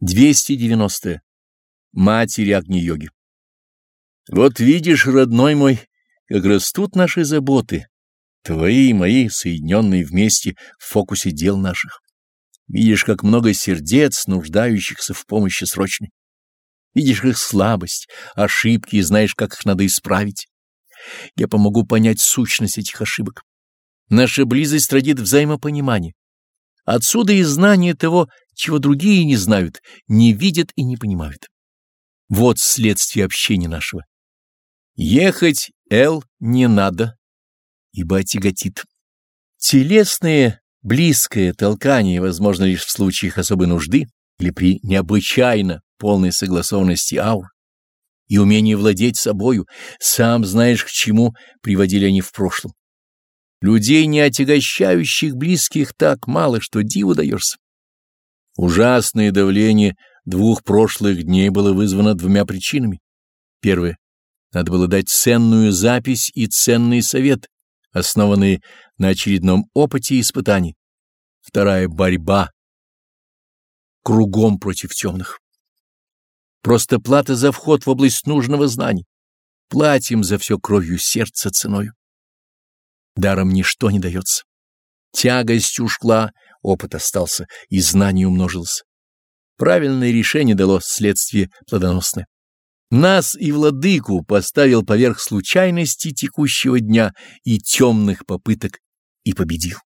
290. Матери Агни-йоги. Вот видишь, родной мой, как растут наши заботы, твои и мои, соединенные вместе в фокусе дел наших. Видишь, как много сердец, нуждающихся в помощи срочной. Видишь их слабость, ошибки и знаешь, как их надо исправить. Я помогу понять сущность этих ошибок. Наша близость родит взаимопонимание. Отсюда и знание того, чего другие не знают, не видят и не понимают. Вот следствие общения нашего. Ехать, Эл, не надо, ибо отяготит. Телесное, близкое толкание возможно лишь в случаях особой нужды или при необычайно полной согласованности аур и умении владеть собою, сам знаешь, к чему приводили они в прошлом. Людей, не отягощающих близких, так мало, что диву даешься. Ужасное давление двух прошлых дней было вызвано двумя причинами. Первое. Надо было дать ценную запись и ценный совет, основанные на очередном опыте и испытании. Вторая — борьба кругом против темных. Просто плата за вход в область нужного знания. Платим за все кровью сердца ценою. Даром ничто не дается. Тягость ушла, опыт остался, и знание умножилось. Правильное решение дало следствие плодоносное. Нас и владыку поставил поверх случайности текущего дня и темных попыток и победил.